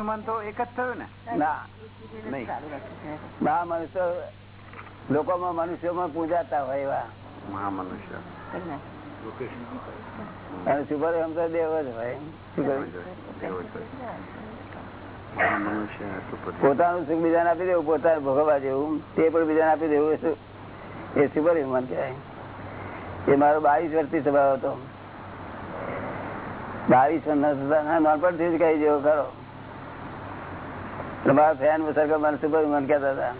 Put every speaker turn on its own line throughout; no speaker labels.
મન તો એક જ થયું ને?
ના મનુષ્ય લોકોમાં મનુષ્યોમાં પૂજાતા હોય એવા.
મહામનુષ્ય.
અને એમ તો દેવ જ હોય. પોતાનું સુખ બીજાને આપી દેવું પોતાને ભોગવવા જેવું. તે પણ બીજાને આપી દેવું એ એ સુપર હ્યુમન કહેવાય. એ મારો બાવીસ વર્ષથી સ્વભાવ હતો. બાવીસ વર્ષ નાનપણથી જ કહી જેવો ખરો. એટલે ફેન ફેન મન શું સુપર મન કહેતા હતા.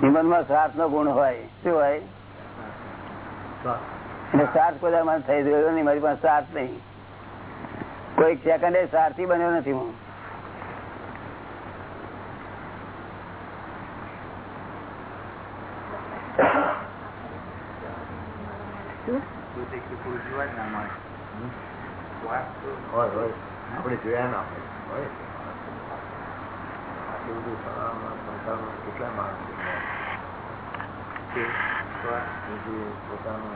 જીવનમાં શ્વાસ નો ગુણ હોય. શું હોય? એટલે શ્વાસ કોઈ મને થઈ ગયો નહીં મારી પાસે શ્વાસ નહીં. કોઈ સેકન્ડે સ્વાર્થી બન્યો નથી હું.
આપણે જોયા ના હોય. આટલું બધું સવારમાં સંસારમાં કેટલા માણસો કે બીજું પોતાનું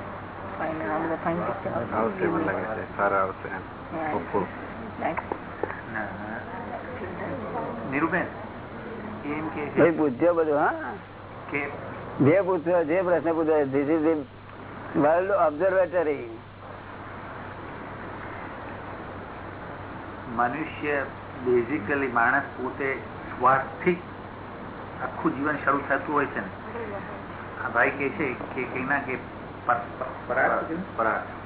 આવશે. મને લાગે છે સારા આવશે. એમ
એમ કે છે
બધું હા?
કે
જે પૂછ્યો જે પ્રશ્ન પૂછ્યો ધીસ ઇઝ વર્લ્ડ ઓબ્ઝર્વેટરી
મનુષ્ય બેઝિકલી માણસ પોતે સ્વાર્થથી આખું જીવન શરૂ થતું હોય છે ને. આ ભાઈ કે છે કે કે છે ને?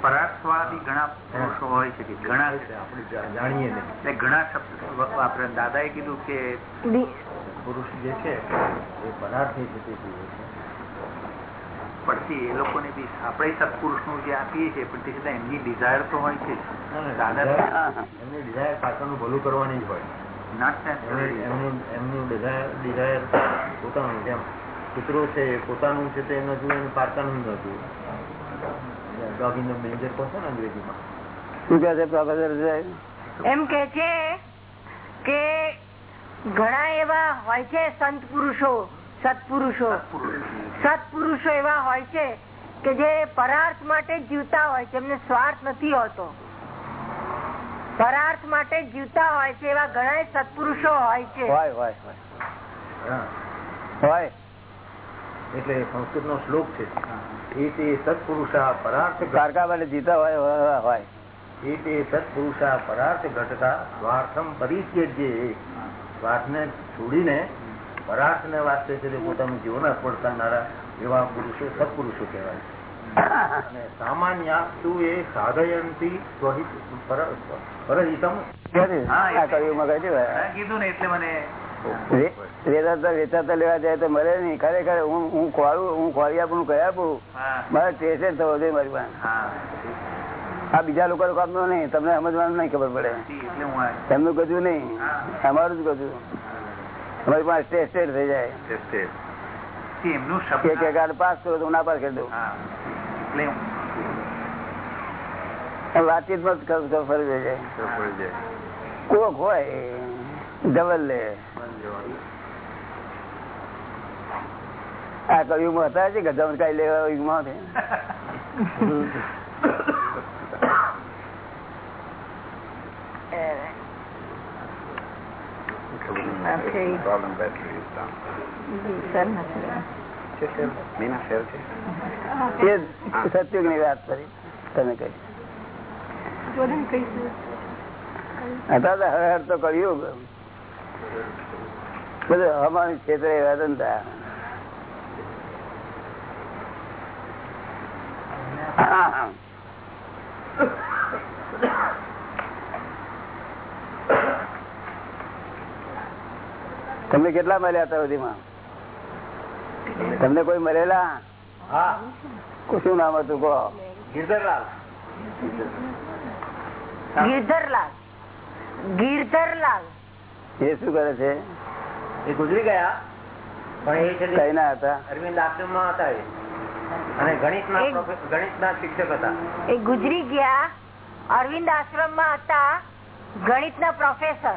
પરાર્થવાદી ઘણા પુરુષો હોય છે કે ઘણા
આપણે જાણીએ
એટલે ઘણા શબ્દ આપણે દાદાએ કીધું કે
પુરુષ જે છે એ પરાર્થી સ્થિતિ છે.
પડતી એ લોકોને બી આપણે સત્પુરુષનું જે આપીએ છીએ પણ તે છતાં એમની ડિઝાયર તો હોય છે.
એમની ડિઝાયર પાછળનું ભલું કરવાની જ હોય. એમની- ડિઝાયર ડિઝાયર પોતાનું જેમ કૂતરો છે પોતાનું છે તે એનું જુએ એનું પારકાનું જ ડોગ ઇન ધ મેન્જર કહો છો ને અંગ્રેજીમાં.
શું કહે છે પ્રોફેસર
એમ કે છે કે ઘણા એવા હોય છે સંત પુરુષો સત્પુરુષો. સત્પુરુષો એવા હોય છે કે જે પરાર્થ માટે જીવતા હોય છે. એમને સ્વાર્થ નથી હોતો. પરાર્થ માટે જીવતા હોય છે એવા ઘણા સત્પુરુષો હોય છે.
એટલે સંસ્કૃત હોય.
હા.
હોય.
એટલે સંસ્કૃતનો શ્લોક છે. એ તે સત્પુરુષા પરાર્થ
કારકા માટે જીતા હોય હોય, હોય.
એ તે સત્પુરુષા પરાર્થ ઘટતા સ્વાર્થમ પરિત્યજ્ય. સ્વાર્થને છોડીને પરાર્થને વાસ્તે છે તે પોતાનું જીવન અર્પણ કરનારા એવા પુરુષો સત્પુરુષો કહેવાય અને સામાન્ય તું એ સાધયંતી પરહિતમ.
કીધું ને એટલે મને
વેચાતા વેચાતા લેવા જાય તો મરે નહીં. ખરેખર હું હું ખોળું હું ખોળી આપું કહી આપું? મારે ટેસ્ટ થવો જોઈએ મારી પાસે. આ બીજા લોકો કામ નો નહીં. તમને સમજવાનું નહીં ખબર પડે. એમનું કજું નહીં. અમારું જ ગજું અમારી પાસે ટેસ્ટેડ થઈ જાય.
એમનું
કે
શબ્દ
પાસ કરો તો હું ના કરી દઉં.
હા. એટલે હું-
વાતચીતમાં જ ખબર ખબર ફરી જાય.
તો પડી જાય.
કોક હોય ડબલ લે. આ કયુગમાં હતા છે ગજામાં કઈ લેવા યુગમાં છે
નહીં. Problem battery is down.
સત્યુગની વાત કરી તમે કહી દાદા હવે હવે તો કળિયુગ બધું હવામાન ક્ષેત્રે એવા ધંધા હા. તમને કેટલા મળ્યા હતા સુધીમાં? તમને કોઈ મળેલા? શું નામ હતું કહો?
ગીરધરલાલ.
ગીરધરલાલ. ગીરધરલાલ.
એ શું કરે છે?
એ ગુજરી ગયા. પણ એ છે તે
કઈ ના હતા?
અરવિંદ આશ્રમમાં હતા એ. અને ગણિતના
એક-
પ્રોફે- ગણિતના શિક્ષક હતા.
એ ગુજરી ગયા અરવિંદ આશ્રમમાં હતા ગણિત ના પ્રોફેસર.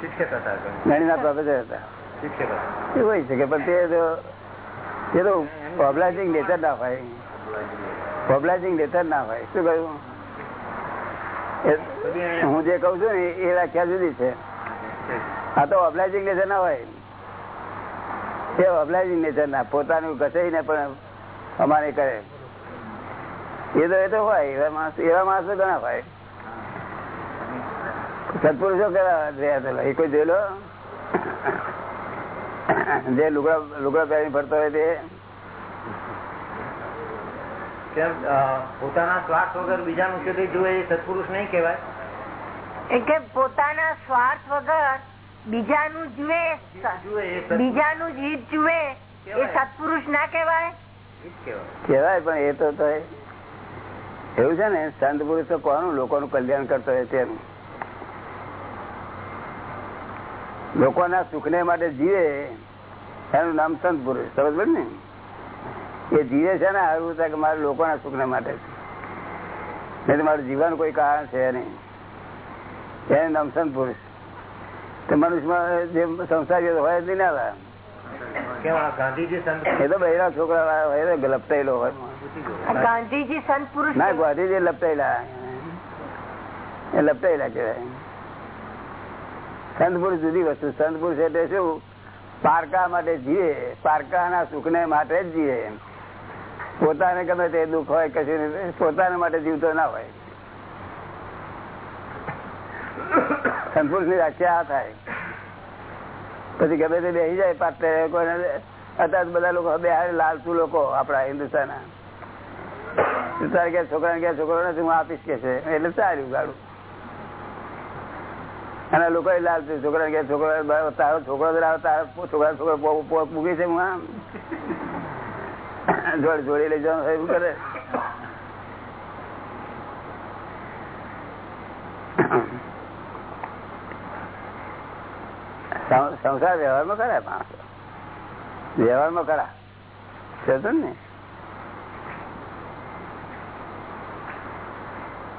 શિક્ષક હતા
ગણિતના પ્રોફેસર હતા
શિક્ષક હતા.
એ હોય છે પણ તે તો એ તો ઓબ્લાઇઝિંગ નેચર ના હોય. ઓબ્લાઇઝિંગ નેચર ના હોય. શું કહ્યું? હું જે કઉ છું ને એ વ્યાખ્યા જુદી છે. આ તો ઓબ્લાઇઝિંગ નેચર ના હોય. એ ઓબ્લાઇઝિંગ નેચર ના પોતાનું ઘસાઈને પણ અમારે કરે. એ તો એ તો હોય એવા માણસ એવા માણસો ઘણા હોય. સત્પુરુષો કેવા રહ્યા પેલા એ કોઈ જોયેલો જે લુગડા લુગડા પહેરી ફરતો હોય તે.
પોતાના સ્વાર્થ વગર બીજાનું સુધી જુએ એ સત્પુરુષ નહીં કહેવાય.
એ પોતાના સ્વાર્થ વગર બીજાનું જુએ
એ સત્પુરુષ.
બીજાનું જ હિત જુએ એ સત્પુરુષ ના
કેવાય કહેવાય.
પણ એ તો તો એવું છે ને સંત પુરુષ તો કોનું લોકોનું કલ્યાણ કરતો હોય તેનું? લોકોના સુખને માટે જીવે એનું નામ સંત પુરુષ. સમજ ને? એ જીવે છે ને હારું કે મારે લોકોના સુખને માટે છે. નહીં મારું જીવન કોઈ કારણ છે નહીં. એનું નામ સંત પુરુષ. તો મનુષ્યમાં જે સંસારીઓ હોય જ ના આવે.
ગાંધીજી
એ તો બહેરા છોકરા હોય લપટાયેલો હોય.
ગાંધીજી સંત પુરુષ
ના ગાંધીજી લપટાયેલા એ લપટાયેલા કહેવાય. સંત પુરુષ જુદી વસ્તુ. સંત પુરુષ એટલે શું? પારકા માટે જીવે પારકાના સુખને માટે જ જીવે પોતાને ગમે તે દુઃખ હોય, કશું પોતાના માટે જીવતો ના હોય. સંતપુરુષની વ્યાખ્યા આ થાય. પછી ગમે તે બેસી જાય, પાત્ર કોઈને અત્યારે બધા લોકો બે લાલચુ લોકો આપડા હિન્દુસ્તાન તારે કે છોકરા કે છોકરો નથી, હું આપીશ કે છે. એટલે સારું ગાડું. અને લોકો લાલચુ છોકરા કે છોકરા તારો છોકરો તારો છોકરા છોકરો મૂકી છે હું. આમ જોડ જોડી લઈ જવાનું એવું કરે. સંસાર વ્યવહારમાં ખરા માણસો. વ્યવહારમાં ખરા. છે ને.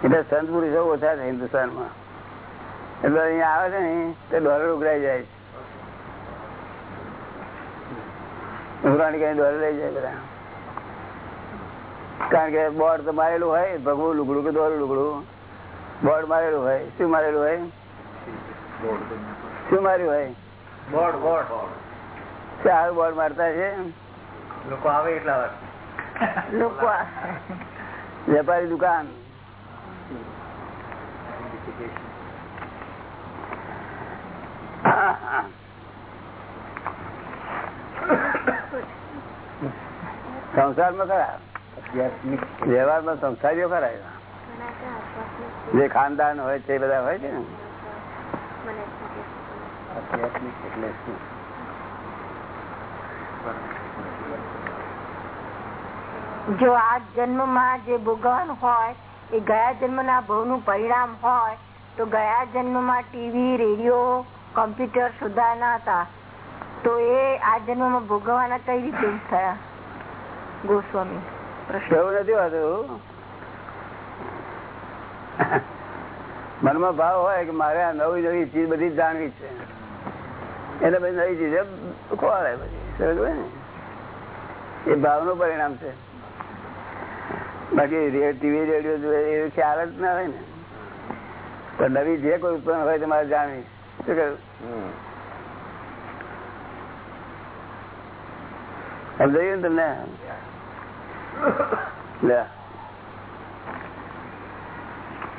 એટલે સંત પુરુષો ઓછા છે હિન્દુસ્તાનમાં. એટલે અહીંયા આવે છે ને તે ડોલર ઉઘરાઈ જાય છે. ઉઘરાણી કઈ ડોલર લઈ જાય બધા. કારણ કે બોર્ડ તો મારેલું હોય ભગવું લુગડું કે દોરું લુગડું. બોર્ડ મારેલું હોય શું મારેલું હોય? શું માર્યું હોય?
Board board.
સારું બોર્ડ મારતા છે?
લોકો આવે એટલા
લોકો
વેપારી દુકાન. સંસારમાં ખરા? વ્યવહારમાં સંસારીઓ ખરા જે ખાનદાન હોય છે એ બધા હોય છે ને? એટલે શું?
જો આ જન્મમાં જે ભોગવન હોય એ ગયા જન્મના ભવનું પરિણામ હોય તો ગયા જન્મમાં ટીવી રેડિયો કમ્પ્યુટર સુધારના હતા. તો એ આ જન્મમાં ભોગવવાના કઈ રીતે થયા? ગોસ્વામી
એવું નથી હોતું મનમાં ભાવ હોય કે મારે આ નવી નવી ચીજ બધી જાણવી છે. એટલે બધી નવી ચીજ ખોવાડે પડી ને? એ ભાવનું પરિણામ છે. બાકી ટીવી, રેડિયો જોઈએ એ ખ્યાલ જ ના હોય ને. પણ નવી જે કોઈ ઉત્પન્ન હોય તો મારે જાણવી શું કહ્યું સમજાયું ને તમને લે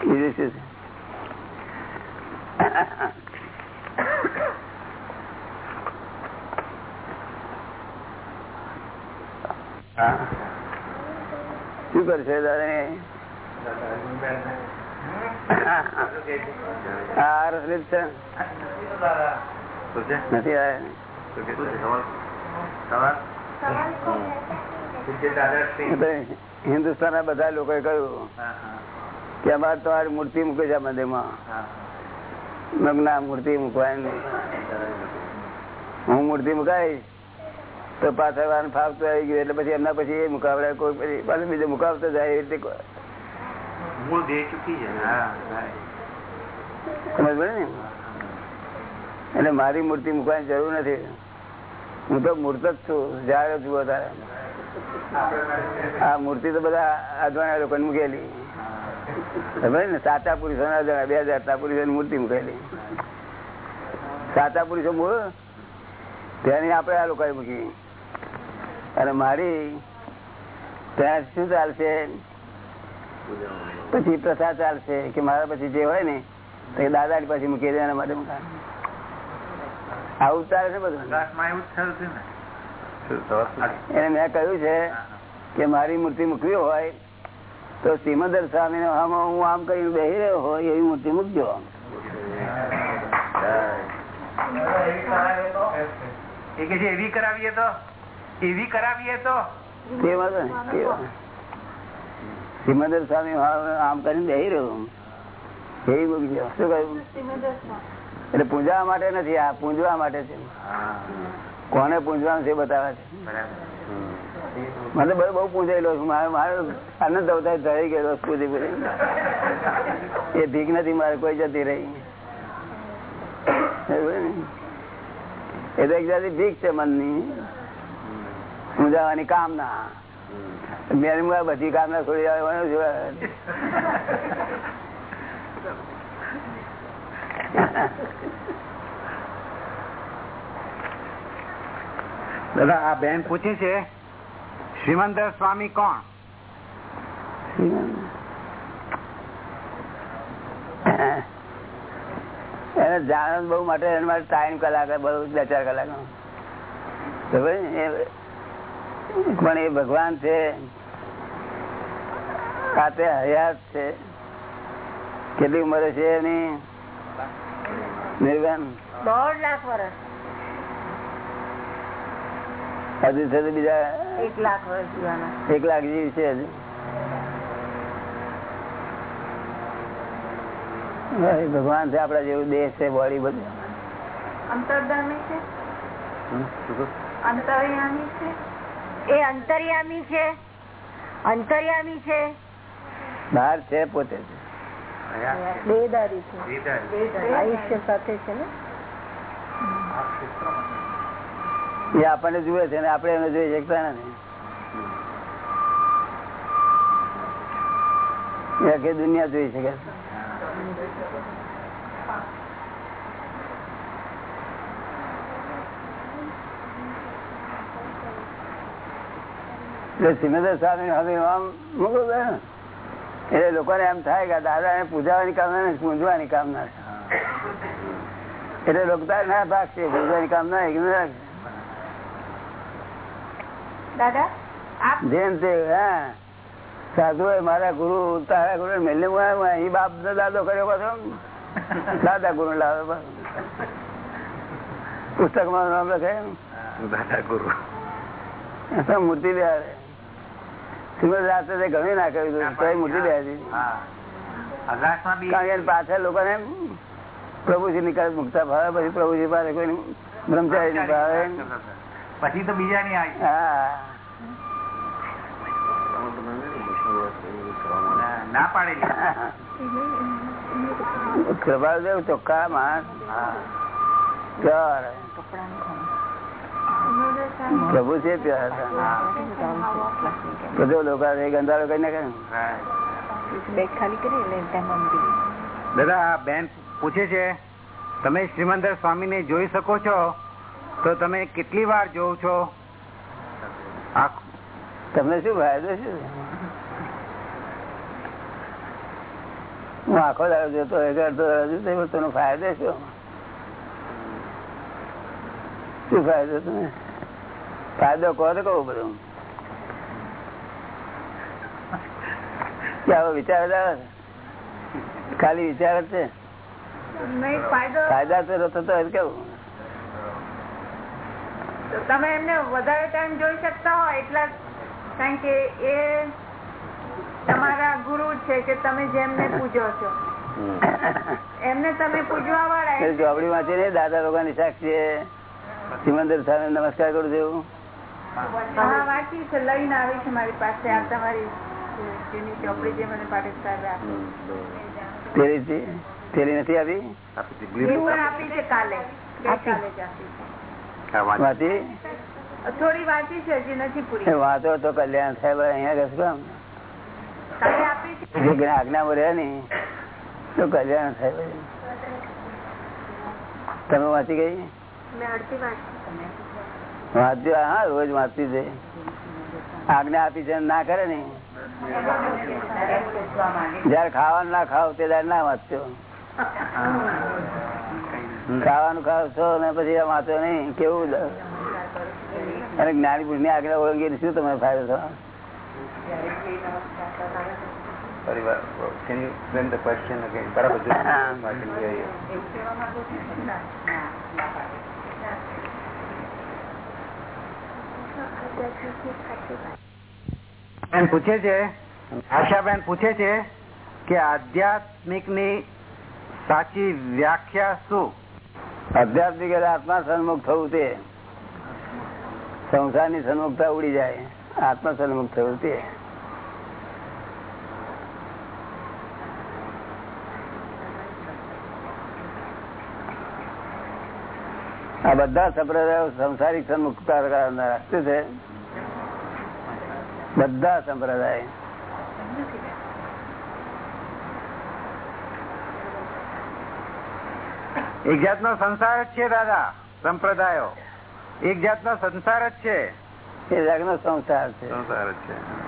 બીજું શું છે? હા. શું કરશે દાદા હિન્દુસ્તાન ના બધા લોકો કહ્યું. કે અમારે તમારી મૂર્તિ મૂકે છે મંદિરમાં ના મૂર્તિ મૂકવાની હું મૂર્તિ મુકાઈશ તો પાછળ ફાવતો આવી ગયું એટલે પછી એમના પછી એ મુકાવડે કોઈ પછી પાછું બીજું મુકાવતો જાય એ રીતે
મૂળ દેહ ચૂકી
જાય. એટલે મારી મૂર્તિ મૂકવાની જરૂર નથી. હું તો મૂર્ત જ છું જયારે જુઓ તારે આ મૂર્તિ તો બધા અજવાણા લોકો મૂકેલી. ખબર ને? સાચા પુરુષો ના અજવાણા બે હજાર પુરુષો મૂર્તિ મૂકેલી. સાચા પુરુષો મૂળ? તેની આપણે આ લોકોએ મૂકી. અને મારી, ત્યાં શું ચાલશે? પછી પ્રથા ચાલશે કે મારા પછી જે હોય ને તો દાદા ની પછી મૂકી દે એના માટે આવું ચાલે છે બધું. એને મેં કહ્યું છે કે મારી મૂર્તિ મૂકવી હોય તો સિમંદર સ્વામી હું આમ કરીને બેહી રહ્યો હોય એવી મૂર્તિ મૂકજો
એવી કરાવીએ તો? એવી કરાવીએ તો.
સિમંદર સ્વામી આમ કરીને બેસી રહ્યો એવી મૂકજો શું કહ્યું? એટલે પૂંજવા માટે નથી આ પૂંજવા માટે છે. કોને પૂંજવાનું છે બતાવે છે. મને બહુ બહુ પૂંજાયેલો છું. મારે મારે આનંદ અવતાર થઈ ગયેલો પૂજી પૂજી. એ ભીખ નથી મારે કોઈ જતી રહી. એ તો એક જાતિ ભીખ છે મનની. પૂંજાવાની કામના. મેં બધી કામના છોડી આવે
દાદા આ બેન પૂછે છે શ્રીમંદર સ્વામી કોણ?
એને જાણ બહુ માટે એના માટે ટાઈમ કલાક બહુ બે ચાર કલાક. પણ એ ભગવાન છે. ખાતે હયાત છે. કેટલી ઉંમર છે એની? નિર્વાણ?
દોઢ લાખ વર્ષ.
હજુ છે બીજા
એક લાખ વર્ષ
એક લાખ જેવી છે હજુ. ભગવાન છે આપડા જેવું દેહ છે બોડી બધું.
અંતરધામી છે? અંતરયામી છે? એ અંતર્યામી છે? અંતર્યામી છે?
બહાર છે પોતે
બેદારી છે. આયુષ્ય સાથે છે ને?
એ આપણને જુએ છે ને આપણે એને જોઈ શકતા નથી. આખી દુનિયા જોઈ શકે એટલે સિમેન્દ્ર સ્વામી હવે આમ મૂકો બે. એટલે લોકોને એમ થાય કે દાદા ને પૂજાવાની કામના નથી પૂંજવાની કામના છે એટલે લોકો તાર ના ભાગશે પૂજવાની કામના ના
દાદા
જેમ તે હા. સાધુ એ મારા ગુરુ તારા ગુરુ મેલે અહીં બાપ નો દાદો કર્યો પાછો. દાદા ગુરુ લાવે પાછો. પુસ્તકમાં નામ લખે
દાદા ગુરુ.
તો મૂર્તિ બેહાડે શ્રીમદ રાત્રે ઘણું ના કર્યું હતું તોય મૂર્તિ બેહાડી
હા. આકાશમાં બી
કારણ કે એની પાછળ લોકોને પ્રભુજી નિકાલ મુકતા ભાવે પછી પ્રભુજી પાસે કોઈ બ્રહ્મચારી ની ભાવે
પછી તો બીજા ની
હા.
ના- પાડે પાડેલી
કૃપાદેવ ચોખ્ખા માણસ. પ્રભુ છે પ્યાર. બધો લોકો ગંધારો નાખે.
દાદા બેન પૂછે છે તમે શ્રીમંદર સ્વામી ને જોઈ શકો છો? તો તમે કેટલી વાર જોવ છો?
તમને શું ફાયદો છે હું આખો દાડો જોતો અડધો દાડો જોતો તેનો ફાયદો શું? શું ફાયદો તમે ફાયદો કહો તો કહું બધું. આવો વિચાર જ આવે ખાલી વિચાર જ છે?
ફાયદા
તો થતો કેવું?
તમે એમને વધારે ટાઈમ જોઈ શકતા હોય એટલા કારણ કે એ તમારા ગુરુ છે કે તમે જેમને પૂજો છો. એમને તમે પૂજવા વાળા
ચોપડી વાંચી ને દાદા ભગવાન સાક્ષી સિમંદર સાહેબ નમસ્કાર કરું છું.
હા વાંચી છે લઈને આવી છે મારી પાસે. આ તમારી જૂની ચોપડી જે મને પાટેલ સાહેબ આપી.
તેરી તેરી નથી આવી
આપી છે કાલે. ગઈકાલે જ આપી છે.
હા, વાંચો.
થોડી વાંચી છે હજી નથી પૂરી.
વાંચો તો કલ્યાણ થાય ભાઈ અહીંયા કશું કામ? આજ્ઞામાં રહે ને તો કલ્યાણ થાય ભાઈ તમે વાંચી ગઈ?
મેં અડધી વાંચી
વાંચજો હા રોજ વાંચતી છે. આજ્ઞા આપી છે ના કરે ને. જયારે ખાવાનું ના ખાવ તે ત્યારે ના વાંચ્યો ખાવાનું ખાવ છો ને પછી વાંચો નહીં કેવું અને જ્ઞાની પુરુષની આગળ ઓળંગી શું તમે ફાયદો થવા
પરિવાર can you explain the question again? બરાબર જો. I can hear you.
બેન પૂછે છે, આશાબેન પૂછે છે કે આધ્યાત્મિકની સાચી વ્યાખ્યા શું?
આધ્યાત્મિક એટલે આત્મા સન્મુખ થવું તે. સંસારની સન્મુખતા ઉડી જાય, આત્મા સન્મુખ થવું તે. આ બધા સંપ્રદાયો સંસારિક કરનારા. શું છે? બધા સંપ્રદાય.
એક જાતનો સંસાર જ છે દાદા સંપ્રદાયો. એક જાતનો સંસાર જ છે.
એ નો સંસાર છે.
સંસાર જ છે.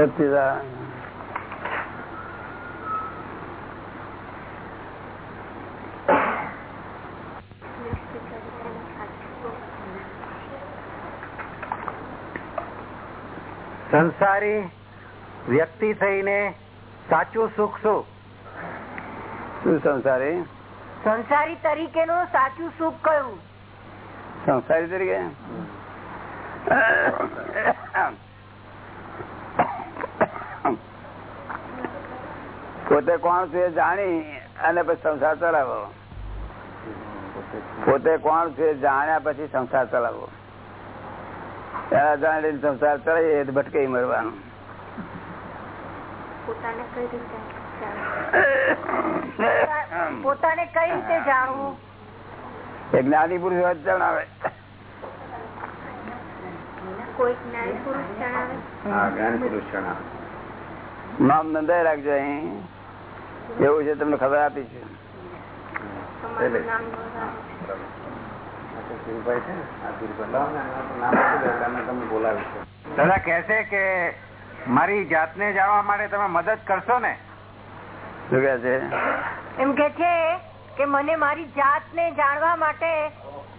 સચિદાન
સંસારી વ્યક્તિ થઈને સાચું સુખ શું?
શું સંસારી?
સંસારી તરીકે નું સાચું સુખ કયું?
સંસારી તરીકે? પોતે કોણ છે જાણી અને પછી સંસાર ચલાવો. પોતે કોણ છે જાણ્યા પછી સંસાર ચલાવો. જાણી સંસાર ચલાવીએ તો ભટકાઈ મરવાનું.
પોતાને કઈ રીતે પોતાને કઈ રીતે જાણવું?
એ જ્ઞાની પુરુષ જણાવે.
કોઈ જ્ઞાની પુરુષ જણાવે?
હા જ્ઞાની પુરુષ જણાવે.
નામ નોંધાઈ રાખજો અહીં. એવું છે તમને ખબર આપી છે.
દાદા કે છે
કે મારી જાતને જાણવા માટે તમે મદદ કરશો ને?
શું કે છે
એમ કે છે કે મને મારી જાતને જાણવા માટે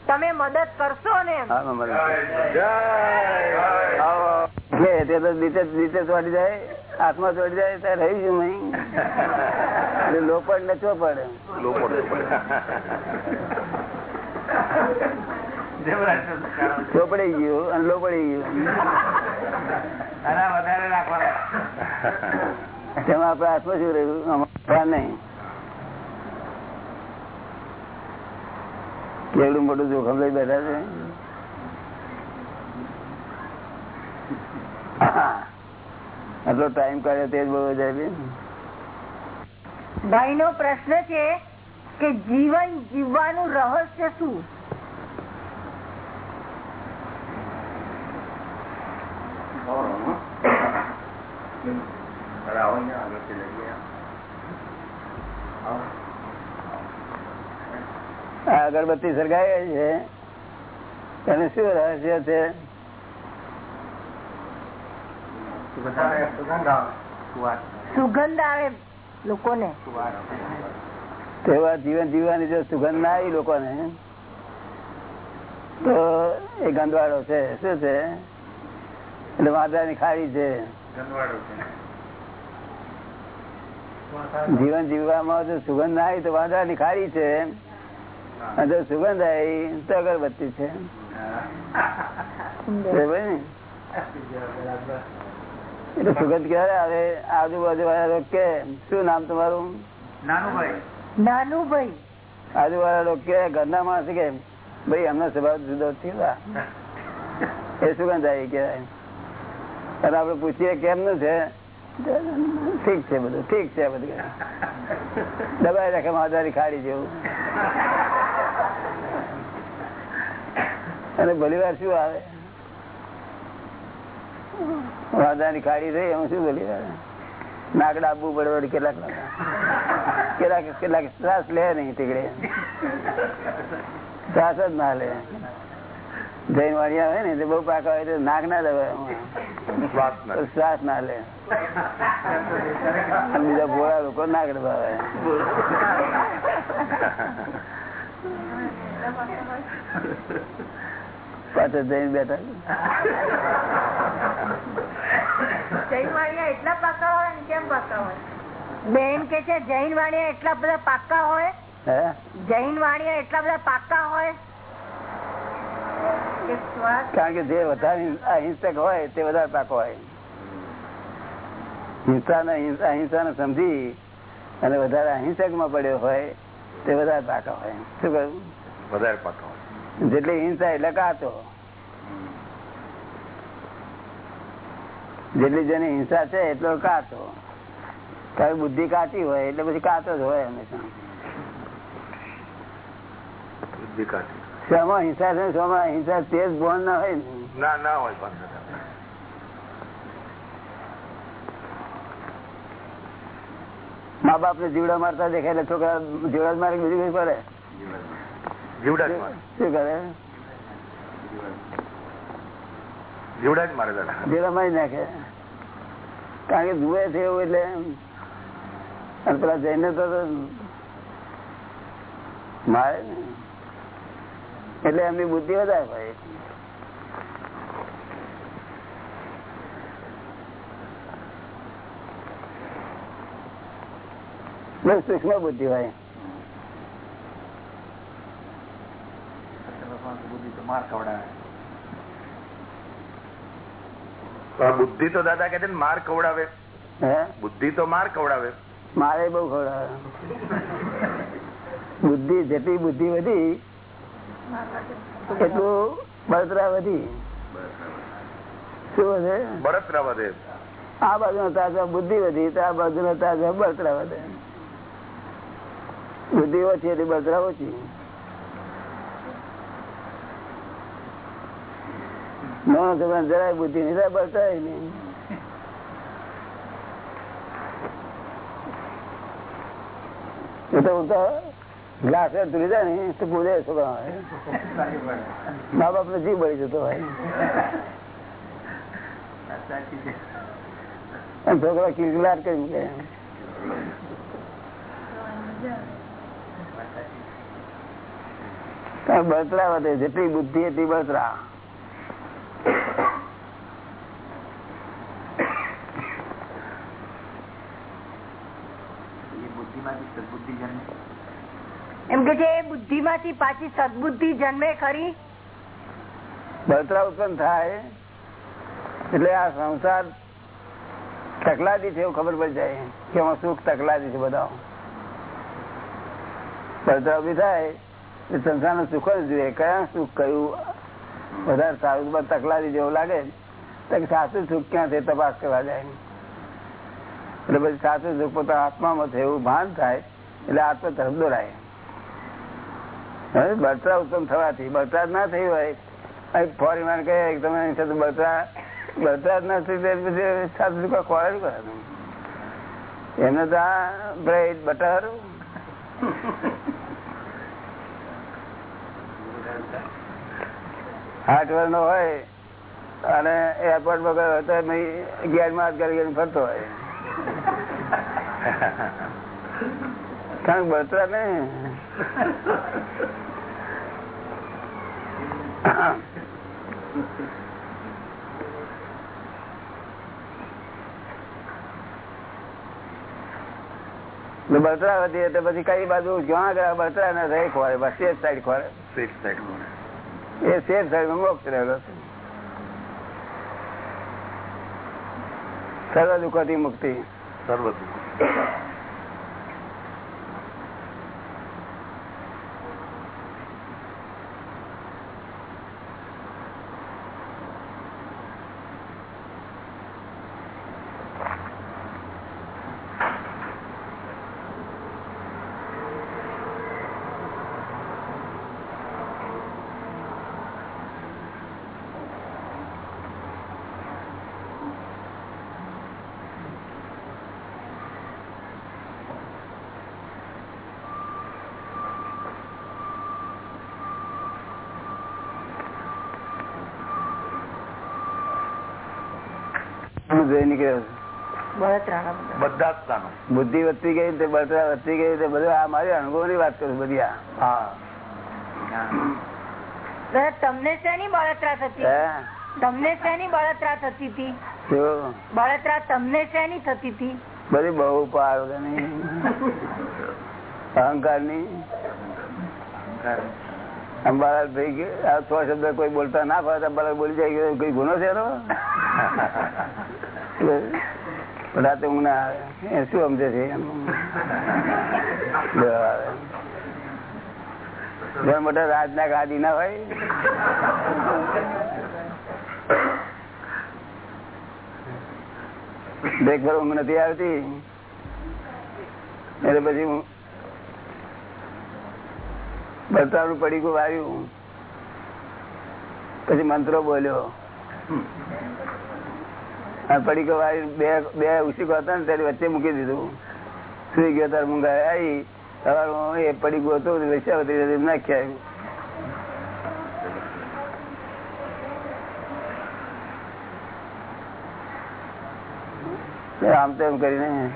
તમે મદદ કરશો ને
મમ્મી. આવો. કે તે તો નીચે નીચે ચોટી જાય. હાથમાં જોડી જાય ત્યારે રહી છું નહીં. લોપડ ને ચોપડ ચોપડી ગયું અને લોપડી ગયું. તેમાં આપડે હાથમાં શું રહ્યું? નહીં. કેવડું મોટું જોખમ લઈ બેઠા છે. આટલો ટાઈમ કાઢે તે જ બહુ જાય
ભાઈ નો પ્રશ્ન છે કે જીવન જીવવાનું રહસ્ય શું?
અગરબત્તી સળગાવી છે. તને શું રહસ્ય છે?
સુગંધ આવે.
લોકો ને લોકોને.
તેવા જીવન જીવવાની જો સુગંધ ના આવી લોકોને તો એ ગંદવાડો છે. શું છે? એટલે વાંદરાની ખાડી છે. જીવન જીવવામાં જો સુગંધ ના આવી તો વાંદરાની ખાડી છે. અને જો સુગંધ આવી તો અગરબત્તી છે. બરાબર ને? એટલે સુગંધ ક્યારે આવે? આજુબાજુ વાળા કે શું નામ તમારું?
નાનુભાઈ.
નાનુભાઈ.
આજુબાજુ લોકો કે ઘરના માણસ કે ભાઈ એમનો સ્વભાવ જુદો થયો એ સુગંધ આવી કહેવાય. અને આપડે પૂછીએ કેમનું છે? ઠીક છે બધું ઠીક છે બધું. દબાઈ રાખે માધારી ખાડી જેવું. અને ભલી વાર શું આવે? વાદાની ખાડી થઈ એમાં શું બોલી નાગડા આપવું પડે કેટલાક કેટલાક કેટલાક શ્વાસ લે નહીં તીકડે. શ્વાસ જ ના લે. જૈન વાળિયા હોય ને તે બહુ પાકા હોય તો નાક ના દબાય શ્વાસ ના લે. બીજા ભોળા લોકો નાક દબાવે. પાછળ જઈને બેઠા
એટલા પાકા હોય કેમ પાકા હોય? બેન કે છે જૈન વાણિયા એટલા બધા પાકા હોય? જૈન વાણિયા એટલા બધા પાકા હોય?
કારણ કે જે વધારે અહિંસક હોય તે વધારે પાકો હોય. હિંસા અહિંસા ને સમજી અને વધારે અહિંસકમાં પડ્યો હોય તે વધારે પાકા હોય. શું કહ્યું?
વધારે પાકો
જેટલી હિંસા એટલે કાચો જેટલી જેની હિંસા છે એટલો કાચો કારણ બુદ્ધિ કાચી હોય એટલે પછી કાચો જ હોય હંમેશા.
બુદ્ધિ કાઢી
શેમાં હિંસા છે શેમાં હિંસા તેજ જ ના હોય ના.
ના હોય
મા બાપ ને જીવડા મારતા દેખાય એટલે છોકરા જીવડા મારે બીજું કઈ પડે
જીવડા મારે. દાદા.
મારી નાખે. કારણ કે જુએ છે એવું એટલે અને પેલા જઈને તો મારે ને. એટલે એમની બુદ્ધિ વધારે ભાઈ બસ સૂક્ષ્મ બુદ્ધિ હોય.
માર ખવડાવે.
બુદ્ધિ તો દાદા કે માર ખવડાવે. બુદ્ધિ તો માર ખવડાવે.
મારે બહુ ખવડાવે. બુદ્ધિ જેટલી બુદ્ધિ વધી એટલું બળતરા વધી. શું વધે?
બળતરા વધે.
આ બાજુ તાજા બુદ્ધિ વધી તો આ બાજુ તાજા બળતરા વધે. બુદ્ધિ ઓછી એટલે બળતરા ઓછી. જરાય બુદ્ધિ નહીં બળતા નહીં એ તો ગ્લાસ તુલી જાય ને તો પૂરે છોકરા મા બાપ ને જીવ બળતરા વધે જેટલી બુદ્ધિ એટલી બળતરા
એ બુદ્ધિમાંથી સદબુદ્ધિ જન્મે
એમ કે છે એ માંથી પાછી સદબુદ્ધિ જન્મે ખરી?
બળતરા ઉત્પન્ન થાય. એટલે આ સંસાર તકલાદી છે એવું ખબર પડી જાય. કે એમાં સુખ તકલાદી છે બધા બળતરા ઊભી થાય એ સંસારનું સુખ જ જોઈએ. કયા સુખ, કયું વધારે સારું? બધા તકલાદી જેવું લાગે. તો સાચું સુખ ક્યાં છે તપાસ કરવા જાય. એટલે પછી સાચું સુખ પોતાના આત્મામાં છે ભાન થાય. એટલે આત્મા તરફ દોરાય. હવે બળતરા ઉત્પન્ન થવાથી. બળતરા ના થઈ હોય. ફોરી માન કહે તમે બળતરા બળતરા જ ના થઈ પછી ખોરાક કરે? એમને તો આ બ્રેડ, બટર આઠ વર્ષ નો હોય અને એરપોર્ટ વગર હોય તો ગેરમાં કરી ફરતો હોય. કારણ બળતરા ને બળતરા વધી એટલે પછી કઈ બાજુ જ્યાં આગળ બળતરા ના રહે ખોરે બસ સેફ સાઈડ ખોરે
સેફ સાઈડ
એ સેફ સાઈડ મોક્ષ રહેલો સર્વ દુઃખો થી મુક્તિ.
સર્વ દુઃખ
નીકળ્યો
બધા.
બુદ્ધિ વધતી ગઈ તે બળતરા વધતી ગઈ તે બધું આ મારી અનુભવની વાત કરું બધી
હા.
તમને શેની બળતરા થતી? તમને શેની બળતરા થતી હતી? બળતરા તમને શેની થતી હતી?
બધી બહુ પાર અહંકારની અંબાલાલ થઈ ગયો આ છ શબ્દ કોઈ બોલતા ના ફાવે અંબાલાલ બોલી જાય ગયો કોઈ ગુનો છે એનો? રાતે ઊંઘ ના આવે. શું સમજે છે? ઘણા મોટા રાજના ગાદી ના હોય. દેખ ભર ઊંઘ નથી આવતી. એટલે પછી હું બતાવનું પડીકું વાર્યું. પછી મંત્રો બોલ્યો. પડીકો વાળી બે બે ઉસીકો હતા ને ત્યારે વચ્ચે મૂકી દીધું. સુઈ ગયો તાર મૂંગા આવી સવારમાં એ પડીકું હતું વૈશાવતી નાખ્યા આમ તેમ કરીને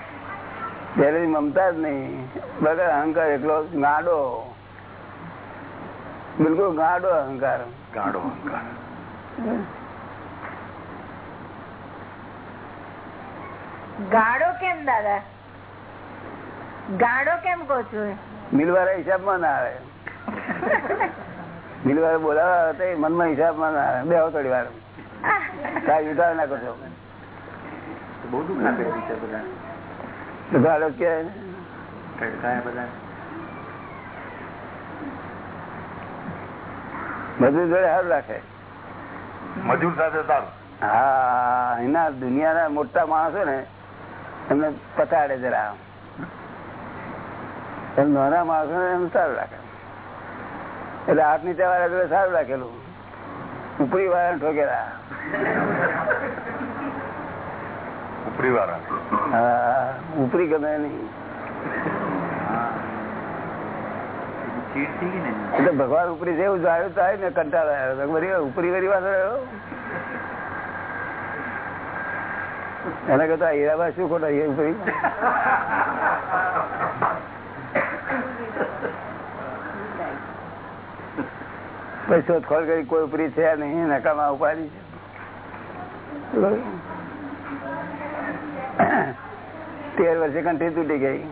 પહેલેથી મમતા જ નહીં. બગર અહંકાર એટલો ગાડો. બિલકુલ ગાડો અહંકાર.
ગાડો અહંકાર.
ગાડો કેમ દાદા? ગાડો કેમ કહો છો
મિલવાળા હિસાબમાં ના આવે. મિલવાળા બોલાવા હતા એ મનમાં હિસાબમાં ના આવે. બે થોડી વાર. કાંઈ વિચાર ના કરશો.
બહુ દુઃખ આપે છે બધા.
તો ગાડો કે
બધા.
બધું જોડે સારું રાખે.
મજૂર સાથે સારું.
હા એના દુનિયાના મોટા માણસો ને એમને પતાડે જરા એમ નાના માણસો ને એમ સારું રાખે એટલે હાથ નીચે વાળા જોડે સારું રાખેલું ઉપરી વાળા ઠોકેલા.
ઉપરી વાળા.
હા ઉપરી ગમે નહીં. એટલે ભગવાન ઉપરી જેવું જોયું થાય ને કંટાળો આવ્યો. ઉપરી વળી વાત રહ્યો. એના કરતા હીરાબા શું ખોટા પછી શોધખોળ કરી કોઈ ઉપરી છે નહીં નકામાં ઉપાડી છે. તેર વર્ષે કંઠી તૂટી ગઈ.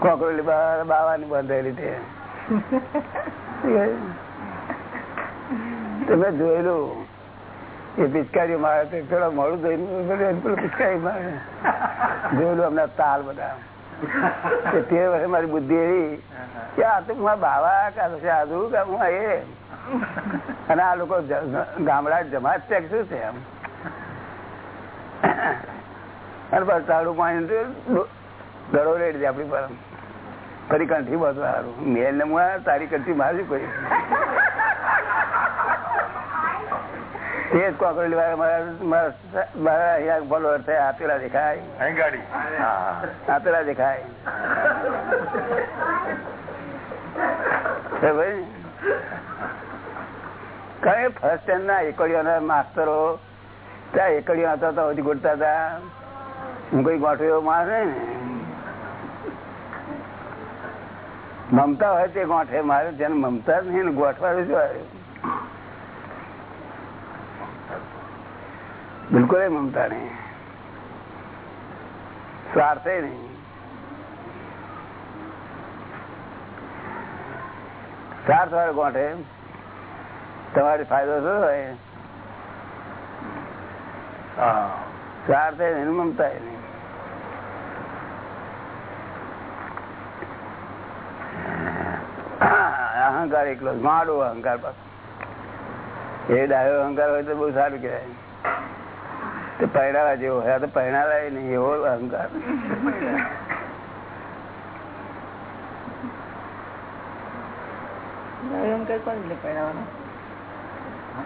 કોકરોલી બાવાની બંધાયેલી તે. તમે જોયેલું. એ પિચકારી મારે તે થોડા મોડું પિચકારી મારે. જોયેલું અમને તાલ બધા. તે તેર વર્ષે મારી બુદ્ધિ એવી કે આ તો મારા બાવા કા છે સાધુ કે હું એ. અને આ લોકો ગામડા જમાત છે શું છે એમ. અને બસ તાળું પાણી દડો રેડી છે આપણી પર ફરી કંઠી બધું સારું. મેલ ને તારી કંઠી મારી કોઈ. તે જ કોકરેલી મારા થયા આપેલા દેખાય.
હા
આપેલા દેખાય. કઈ ફર્સ્ટ ના એકડીઓના માસ્તરો ત્યાં એકડીઓ હતા તો હજી ગોઠતા હતા. હું કોઈ ગોઠવ્યો એવો માણસ ને. મમતા હોય તે ગોઠે મારે જેને મમતા જ નહીં ગોઠવાનું શું આવ્યું બિલકુલ એ મમતા નહીં સ્વાર્થે નહીં સ્વાર્થ વાળો ગોઠે તમારે ફાયદો શું હોય
હા
સ્વાર્થે નહીં મમતા નહીં અહંકાર એકલો માડો અહંકાર પાછો એ ડાયો અહંકાર હોય તો બહુ સારું કહેવાય તે પહેરાવા જેવો હોય તો પહેરાવાય નહીં એવો અહંકાર.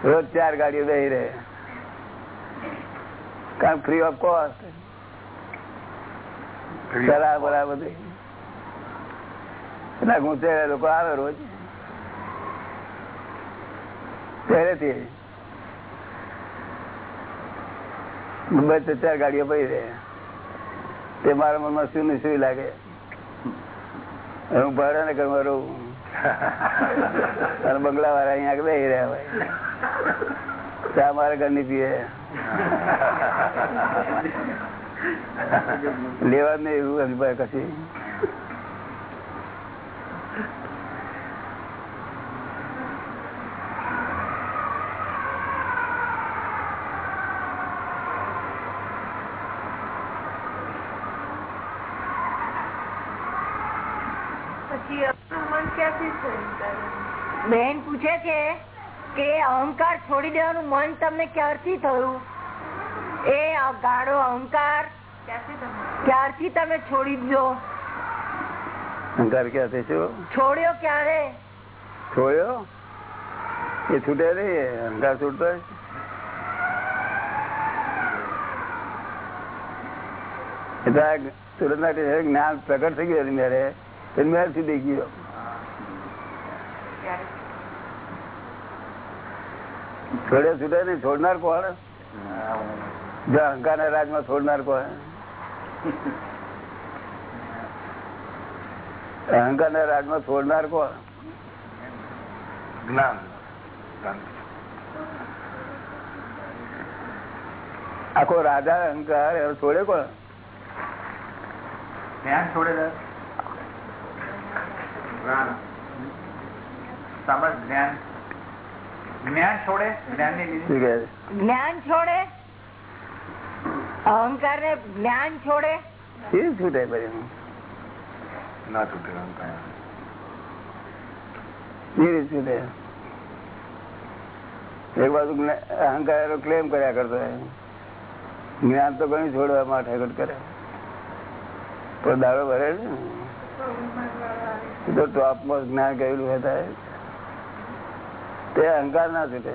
રોજ ચાર ગાડીઓ દઈ રહે. કારણ ફ્રી ઓફ કોસ્ટ સલાહ બરાબર એટલા ગુંચેલા લોકો આવે રોજ. પહેલેથી. મુંબઈ તો ચાર ગાડીઓ પડી રહે. તે મારા મનમાં શું ને શું લાગે? હું ભાડા ને ઘરમાં રહું. અને બંગલા વાળા અહીંયા આગળ બેસી રહ્યા હોય. ચા મારા ઘરની પીએ. લેવા નહીં એવું કશી
બેન પૂછે છે કે અહંકાર છોડી દેવાનું મન તમને ક્યારથી થયું? એ ગાળો અહંકાર. ક્યારથી તમે છોડી દો
અહંકાર ક્યાંથી શું
છોડ્યો ક્યારે?
છોડ્યો? એ છૂટે નહીં અહંકાર છૂટતો જ્ઞાન પ્રગટ થઈ ગયું મેરે મેળ સુધી ગયો. છોડે છૂટે નહીં છોડનાર કોણ જો અહંકાર ના રાજમાં છોડનાર કોણ અહંકાર ના રાજમાં છોડનાર કોણ?
જ્ઞાન.
આખો રાજા અહંકાર છોડે કોણ?
જ્ઞાન છોડે સમજ જ્ઞાન. જ્ઞાન છોડે જ્ઞાન
અહંકાર ને જ્ઞાન છોડે?
એ છૂટે પછી?
ના છૂટે અહંકાર.
છૂટે? એક બાજુ અહંકાર ક્લેમ કર્યા કરતો જ્ઞાન તો ઘણી છોડવા માટે કરે. પણ દાડો ભરે છે તો ટોપમાં જ્ઞાન કહેલું હતા તે અહંકાર ના છૂટે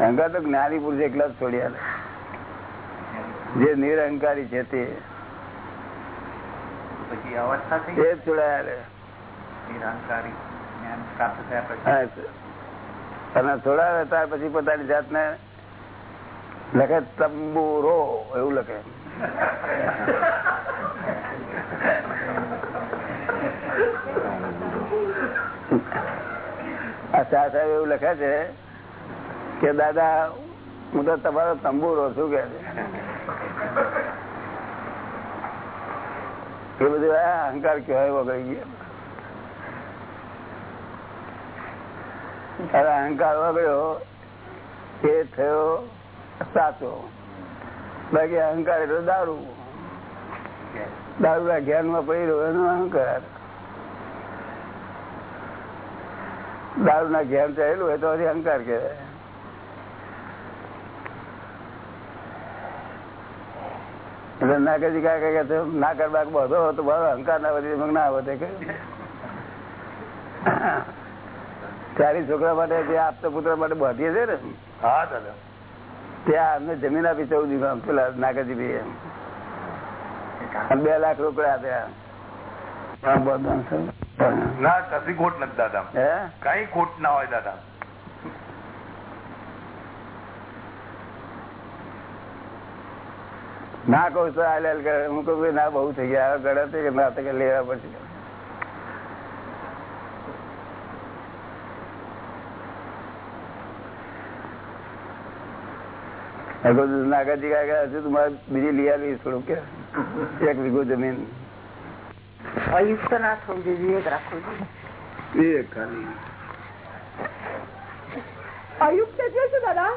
અહંકાર તો જ્ઞાની પુરુષ એકલા જ છોડ્યા જે નિરહંકારી છે તે. છોડાવે ત્યાર પછી પોતાની જાતને લખે તંબુરો એવું લખે આ શાહ સાહેબ એવું લખે છે કે, દાદા, હું તો તમારો તંબુરો છું, કે એ બધું આ અહંકાર કહેવાય વગડી ગયા. તારા અહંકાર વગડ્યો એ થયો સાચો. બાકી અહંકાર એટલે દારૂ. દારૂ ના જ્ઞાનમાં પડી રહ્યો એનો અહંકાર. દારૂ ના જ્ઞાન ચડેલું હોય તો હજી અહંકાર કહેવાય. એટલે ના કદી કાંઈ ના કરવા બધો તો બધો અહંકાર ના વધે ના વધે કે. ચારી છોકરા માટે જે આપતા પુત્ર માટે બાંધીએ છે ને.
હા દાદા
ત્યાં અમને જમીન આપી ચૌદ વીઘા પેલા નાગરજી ભાઈ બે લાખ રોકડા આપ્યા. બધા.
ના કશી ખોટ નથી દાદા. કઈ ખોટ ના હોય દાદા.
ના કઉ તો હાલ હાલ કરે. હું કઉ ના બહુ થઈ ગયા. ગળે કે ના કે લેવા પછી નાગાજી કાકા હજુ તું મારે બીજી લઈ આવી થોડું કે એક વીઘો જમીન.
અયુક્ત ના થવું જોઈએ વિવેક રાખવું જોઈએ અયુક્ત એટલે શું દાદા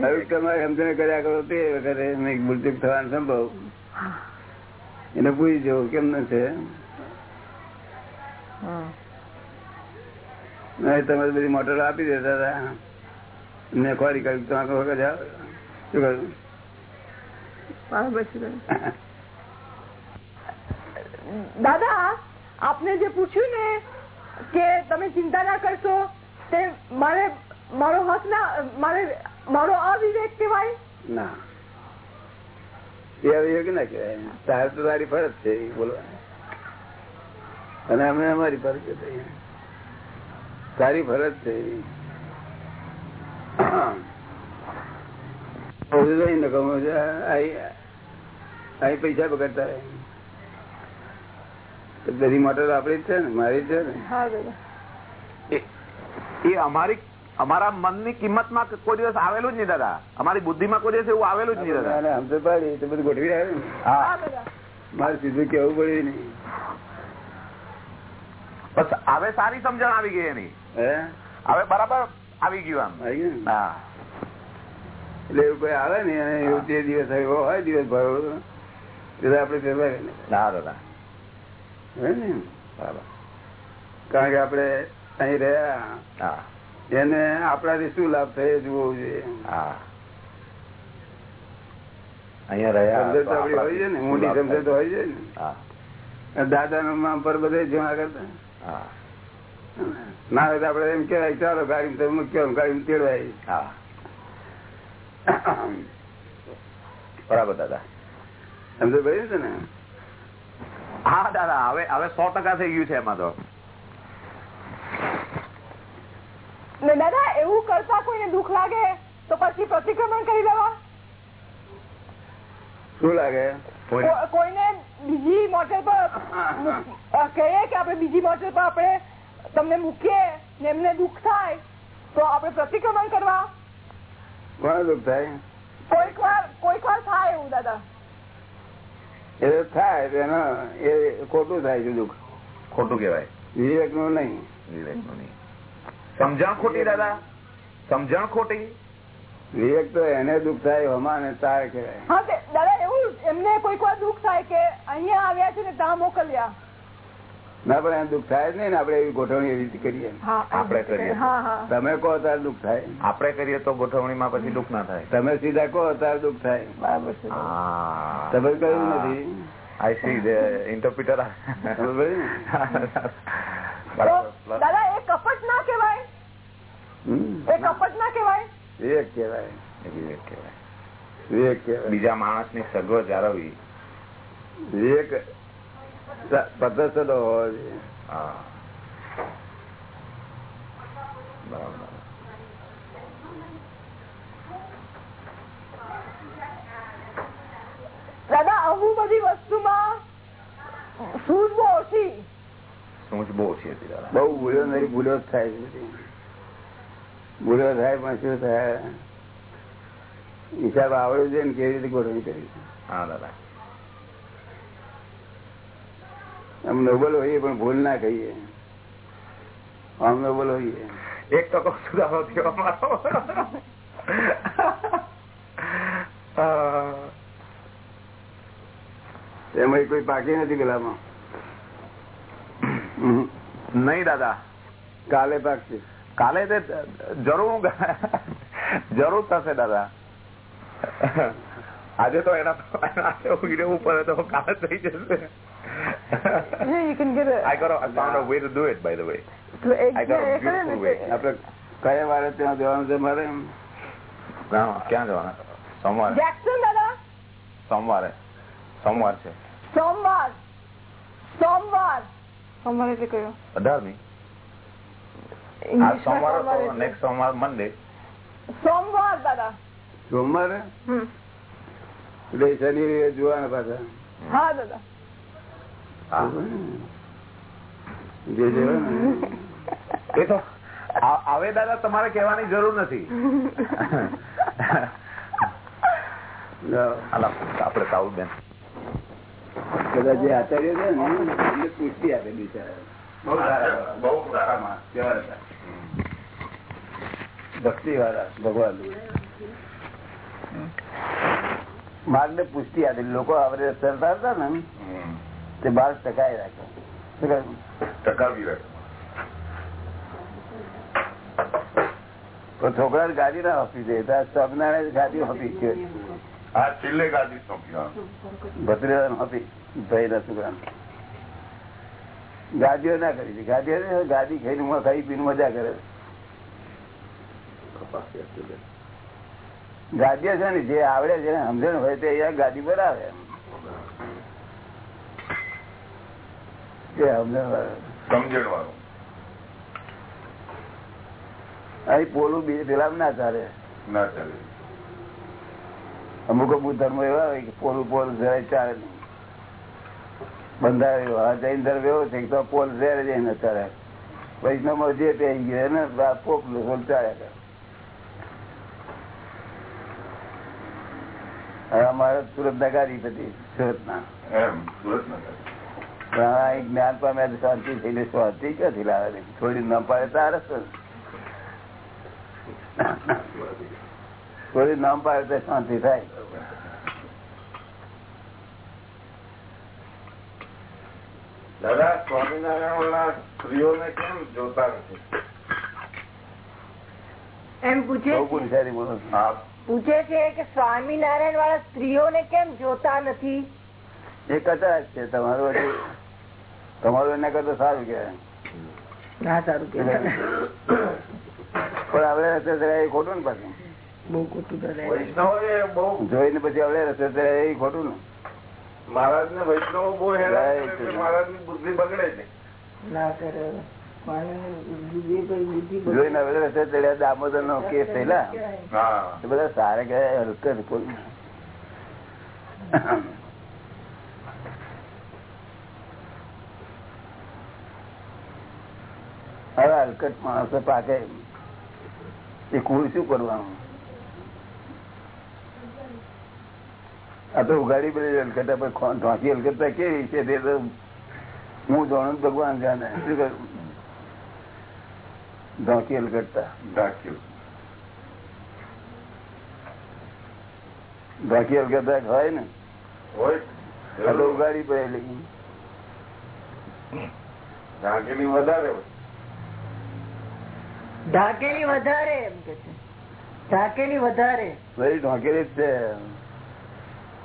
હવે તમારે સમજણ કર્યા કરો તે વખતે ભૂલચૂક થવાનો સંભવ એને પૂછી જવું કેમ ન છે નહીં તમે બધી મોટરો આપી દેતા હતા ને ખોરી કરી તો આખો વખત જાઓ. શું કહ્યું
દાદા, આપને જે પૂછ્યું ને કે તમે ચિંતા ના કરશો, તે મારે મારો હક ના, મારે મારો અવિવેક કહેવાય
ના એ અવિવેક ના કહેવાય તારે તો તારી ફરજ છે અને અમે અમારી ફરજ છે. તારી ફરજ છે છે. અહીં પૈસા બગડતા રહે. તો બધી મોટર આપડી છે ને મારી છે ને.
એ અમારી અમારા મનની કિંમતમાં કોઈ દિવસ આવેલું જ નહીં દાદા. અમારી બુદ્ધિમાં કોઈ દિવસ એવું આવેલું જ નહીં દાદા.
અને પાડી તો બધું ગોઠવી આવ્યું
હા.
મારે સીધું કેવું પડ્યું નહીં.
બસ હવે સારી સમજણ આવી ગઈ એની.
હે?
હવે બરાબર આવી ગયું આમ? હા.
એટલે એવું કોઈ આવે ને એવું તે દિવસ હોય દિવસ ભરો આપડે ફેરવાય ના
દાદા.
કારણ કે આપડે અહી રહ્યા એને આપણાથી શું લાભ થયો જોવું જોઈએ. સમજણ હોય છે ને દાદા નામ પર બધે જોવા કરતા.
હા.
ના? હોય આપડે એમ કેવાય ચાલો ગાડી તમે મૂક્યો ગાડી તેડવાય
બરાબર દાદા.
સમજ ભાઈ છે ને
હા દાદા હવે હવે સો ટકા થઈ ગયું છે એમાં તો.
દાદા એવું કરતા કોઈને દુઃખ લાગે તો પછી પ્રતિક્રમણ કરી લેવા.
શું લાગે?
કોઈને બીજી મોટર પર કહે કહીએ કે આપણે બીજી મોટર પર આપણે તમને મૂકીએ ને એમને દુઃખ થાય તો આપણે પ્રતિક્રમણ કરવા.
કોણ દુઃખ થાય?
કોઈક વાર કોઈક વાર થાય એવું દાદા.
એ થાય એનો એ ખોટું થાય છે દુઃખ.
ખોટું કેવાય
વિવેકનું નહીં.
વિવેકનું નહીં. સમજણ ખોટી દાદા? સમજણ ખોટી?
વિવેક તો એને દુઃખ થાય હમાને તાર કહેવાય.
હા દાદા એવું એમને કોઈક વાર દુઃખ થાય કે અહીંયા આવ્યા છે ને ત્યાં મોકલ્યા.
ના પણ એમ દુઃખ થાય ને આપડે એવી ગોઠવણી એવી રીતે કરીએ.
આપણે કરીએ.
તમે કહો ત્યારે દુઃખ થાય.
આપણે કરીએ તો ગોઠવણીમાં પછી દુઃખ ના થાય.
તમે સીધા કહો ત્યારે દુઃખ થાય.
બરાબર છે.
તમે કહ્યું નથી.
આઈ સી ધ ઇન્ટરપ્રિટર
દાદા એ કપટ ના કહેવાય. એ કપટ ના કહેવાય.
વિવેક કહેવાય.
વિવેક કહેવાય.
વિવેક
બીજા માણસની સગવડ જાળવવી.
વિવેક પદ્ધતિ હોવો જોઈએ.
હા. બરાબર.
દાદા અમુક બધી વસ્તુમાં સૂઝ બહુ ઓછી.
સૂઝ બહુ ઓછી હતી દાદા.
બહુ ભૂલો નહીં ભૂલો જ થાય ભૂલો થાય પણ શું થાય. હિસાબ આવડવું છે ને કેવી રીતે ગોઠવણી કરી
હા દાદા.
આમ નોબલ હોઈએ પણ ભૂલ ના કહીએ. આમ નોબલ હોઈએ
એક તો સુધારો થયો અમારો
એમાં કોઈ પાકી નથી પેલામાં
નહીં દાદા.
કાલે પાકશે.
કાલે તે જરૂર જરૂર થશે દાદા. આજે તો એના પડે તો કાલે થઈ જશે.
You can get
I got a, I found a way to do it by the way. I got a beautiful way.
આપડે કયા વારે ત્યાં જવાનું છે મારે?
હા, ક્યાં જવાના? સોમવારે.
જેક્સન દાદા?
સોમવારે. સોમવાર છે.
સોમવાર. સોમવાર. સોમવાર એટલે કયો
અઢારની આ સોમવાર નેક્સ્ટ સોમવાર મંડે
સોમવાર દાદા.
સોમવારે?
હમ.
એટલે શનિ જોવાના પાછા.
હા દાદા.
ને
એ તો દાદા તમારે કહેવાની જરૂર નથી.
આપડે
આલા બેન.
બધા જે આચાર્ય છે ને એમને પુષ્ટિ આપે બિચારા ભક્તિ વાળા ભગવાન. માર્ગ ને પુષ્ટિ આપેલી લોકો આવરે સરતા હતા ને તે બાર ટકાઈ રાખે.
ટકાવી રાખે.
છોકરા ગાડી ના આપી દે. સ્વામિનારાયણ ગાડી આપી છે.
આ છેલ્લે ગાદી સોંપી
ભત્રીજા આપી ભાઈ ના છોકરા ગાડીઓ ના કરી છે. ગાડીઓ ને ગાડી ખાઈને ખાઈ પીને મજા કરે. ગાડીઓ છે ને જે આવડે છે સમજણ હોય તે ગાડી પર આવે. એ સમજણ વાળું અહીં પોલું બી પેલા ના ચાલે.
ના ચાલે.
અમુક અમુક ધર્મ એવા હોય કે પોલું પોલ જરાય ચાલે બંધાયો આ જૈન ધર્મ એવો છે તો પોલ ઝેર ને ચાલે. વૈષ્ણવ જે પહેરી ગયો ને પોપલું પોલ ચાલે. અમારે સુરત ના બધી સુરત ના
એમ સુરત
પણ જ્ઞાન પામે શાંતિ થઈને શાંતિ ક્યાંથી લાવે. છે? થોડી ન પાડે તારે? થોડી નામ પાડે તો શાંતિ થાય.
દાદા સ્વામિનારાયણ વાળા સ્ત્રીઓને કેમ જોતા નથી?
એમ પૂછે પૂછે છે કે સ્વામિનારાયણ વાળા સ્ત્રીઓને કેમ જોતા નથી?
એ કચાશ છે. તમારું હજુ તમારું એના કરતા સારું કે
ના સારું
પણ આવડે રસ્તે ચડ્યા એ ખોટું ને પાછું.
બહુ ખોટું કરે
વૈષ્ણવ બહુ
જોઈને પછી આવડે રસ્તે ચડ્યા એ ખોટું ને.
મહારાજ ને વૈષ્ણવ બહુ હેરાન કરે
Right.
બુદ્ધિ બગડે છે.
ના કરે
જોઈને આવડે રસ્તે ચડ્યા દામોદર નો કેસ થયેલા. બધા સારા ગયા હલકત કોઈ હવે હલકટ માણસો પાકે. એ કુળ શું કરવાનું? આ તો ઉગાડી બધી હલકત ઢોંકી હલકત કેવી છે? તે તો હું જાણું ભગવાન જાણે. શું કરું? ઢોંકી હલકટતા
ઢાંક્યું
ઢાંકી અલગતા હોય ને.
હોય
ઉઘાડી પડે
ઢાંકેલી વધારે હોય.
ઢાકેલી વધારે એમ કે છે. ઢાકેલી વધારે.
બધી ઢોકેલી જ છે.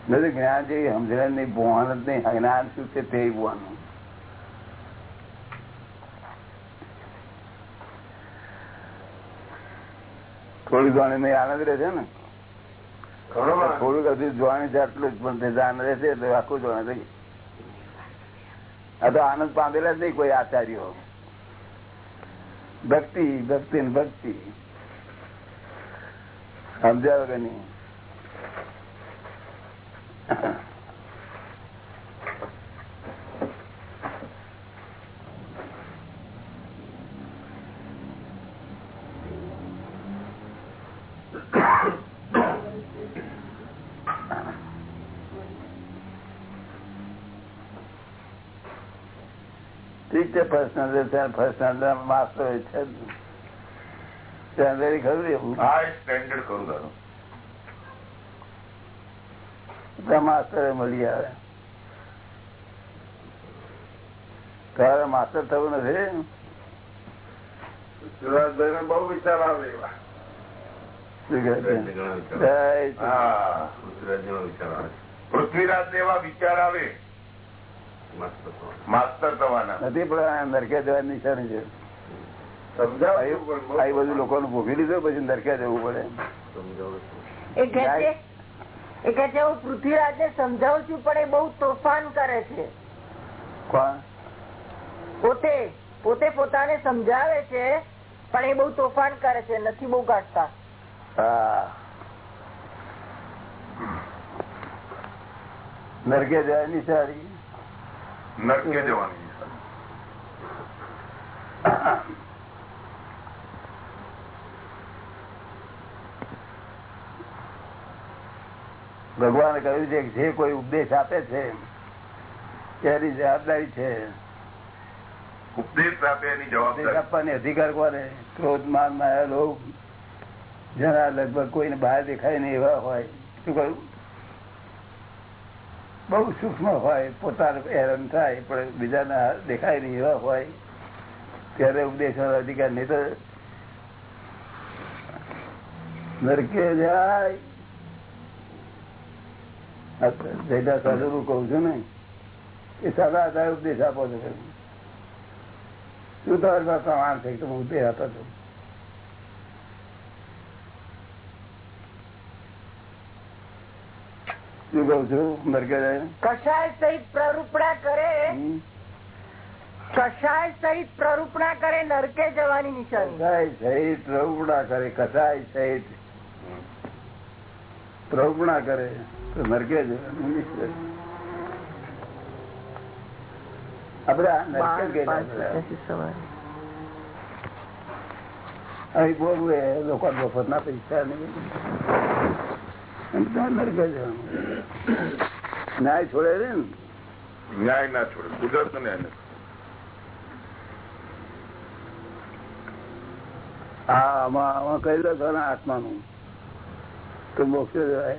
નથી જ્ઞાન જેવી સમજણ નહીં ભુવાન જ નહીં જ્ઞાન શું છે તે ભુવાનું થોડી જાણે નહીં આનંદ રહે છે ને?
ઘણો
થોડુંક હજુ જોવાની છે આટલું જ પણ તે જાણ રહેશે તો આખું જોણે થઈ આ તો આનંદ પામેલા જ નહીં કોઈ આચાર્યો. ભક્તિ ભક્તિ ને ભક્તિ. સમજ્યા વગર નહીં? ઠીક છે પર્સનલ પર્સનલ માસ્ટર છે સ્ટેન્ડર્ડ ખરું એવું?
હા સ્ટેન્ડર્ડ
મળી આવે. તારે માસ્ટર થવું નથી?
બહુ વિચાર આવે એવા. પૃથ્વીરાજ એવા વિચાર આવે માસ્ટર થવાના.
નથી પણ નરકે જવાની નિશાની છે.
સમજાવું પણ બહુ
આ બધું લોકોને ભોગી લીધું પછી નરકે જવું પડે.
એ કે છે એ કે છે હું પૃથ્વીરાજ ને સમજાવું છું પણ એ બહુ તોફાન કરે છે. પોતે પોતે પોતાને સમજાવે છે પણ એ બહુ તોફાન કરે છે નથી બહુ કાઢતા.
હા. નરકે જવાની નિશાની.
નરકે જવાની
ભગવાને કહ્યું છે કે જે કોઈ ઉપદેશ આપે છે તેની જવાબદારી છે.
ઉપદેશ આપે એની જવાબદારી.
આપવાની અધિકાર કોને? ક્રોધ માન માયા લોક જરા લગભગ કોઈને બહાર દેખાય નહીં એવા હોય. શું કહ્યું? બહુ સૂક્ષ્મ હોય, પોતાને હેરાન થાય, પણ બીજાના દેખાય નહીં એવા હોય, ત્યારે ઉપદેશ અધિકાર નહીં તો નરકે જાય. જયદા સાધુ હું કઉ છું ને, એ સાદા આધારે ઉપદેશ આપો છો. શું તમારી પાસે કે ઉપદેશ આપો છો? શું કઉ છું? મરગજ
કસાય સહિત પ્રરૂપણા કરે?
હમ?
સહિત પ્રરૂપણા કરે? નરકે જવાની નિશાની.
કસાય સહિત રવડા કરે? કસાય સહિત? પ્રવૃણા કરે? તો નરકે જવાનું અહીં બોલવું એ લોકો મફત ના પૈસા નહીં એમ તો નરકે જવાનું ન્યાય છોડે છે ને?
ન્યાય ના છોડે. કુદરત ન્યાય
આમાં કહી લો આત્માનું. તો મોક્ષ જવાય.